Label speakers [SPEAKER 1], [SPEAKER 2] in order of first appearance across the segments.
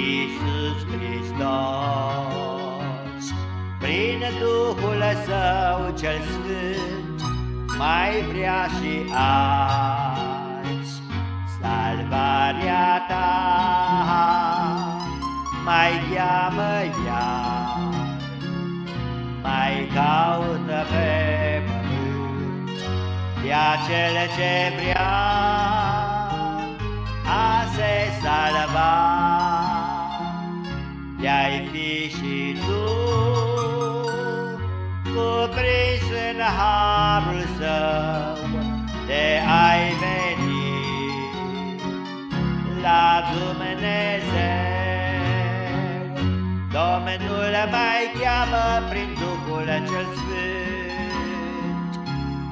[SPEAKER 1] Iisus Hristos, prin Duhul Său cel Sfânt, mai vrea și azi salvarea ta, mai cheamă iar, mai caută pe pământ pe acel ce vrea De-ai fi și tu cuprins în harul său, de ai veni la Dumnezeu. Domnul mai cheamă prin Duhul cel Sfânt,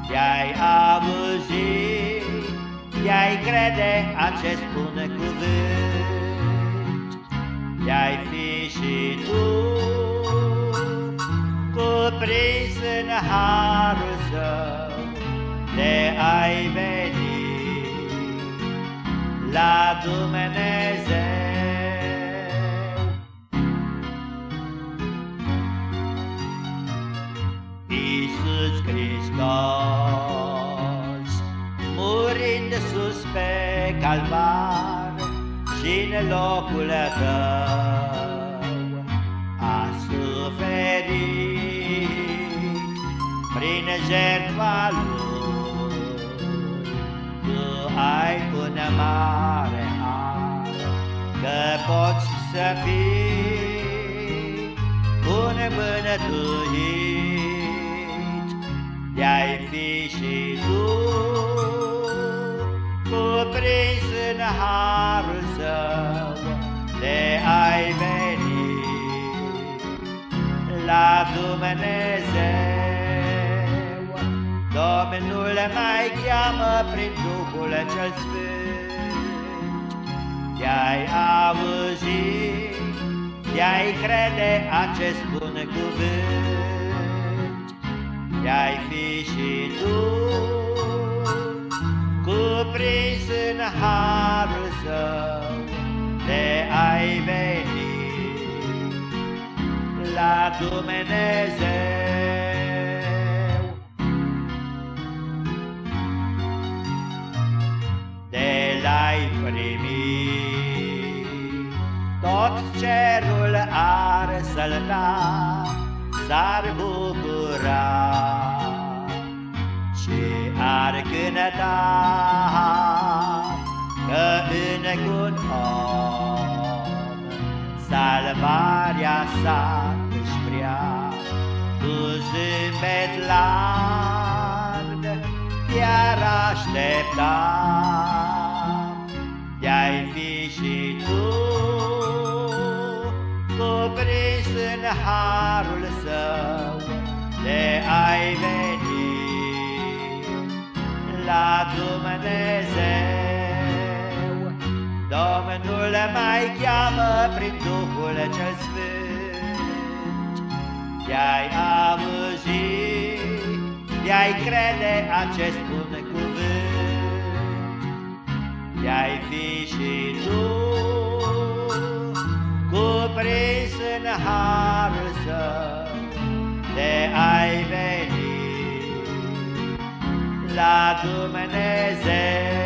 [SPEAKER 1] De-ai auzi, de-ai crede acest bun cuvânt, de-ai fi și tu cuprins în harul său, de ai veni la Dumnezeu. Iisus Hristos, murind sus pe calvar, și în locul tău a suferit prin jertfa lui. Tu ai un mare har că poți să fii un mânătuit, în harul său, de ai veni la Dumnezeu. Domnul mai cheamă prin Duhul cel Sfânt, de-ai auzi, de-ai crede acest bun cuvânt, de-ai fi și tu cuprins în harul Dumnezeu. De l-ai primit, tot cerul ar sălta, s-ar bucura și ar cânta că în un om salvarea sa își vrea. Cu zâmbet larg iar aștepta, de-ai fi și tu cuprins în harul său, de ai veni la Dumnezeu. Domnul mai cheamă prin Duhul cel Sfânt, De-ai auzi, de-ai crede acest bun cuvânt, De-ai fi și tu cuprins în harul său, de ai veni la Dumnezeu.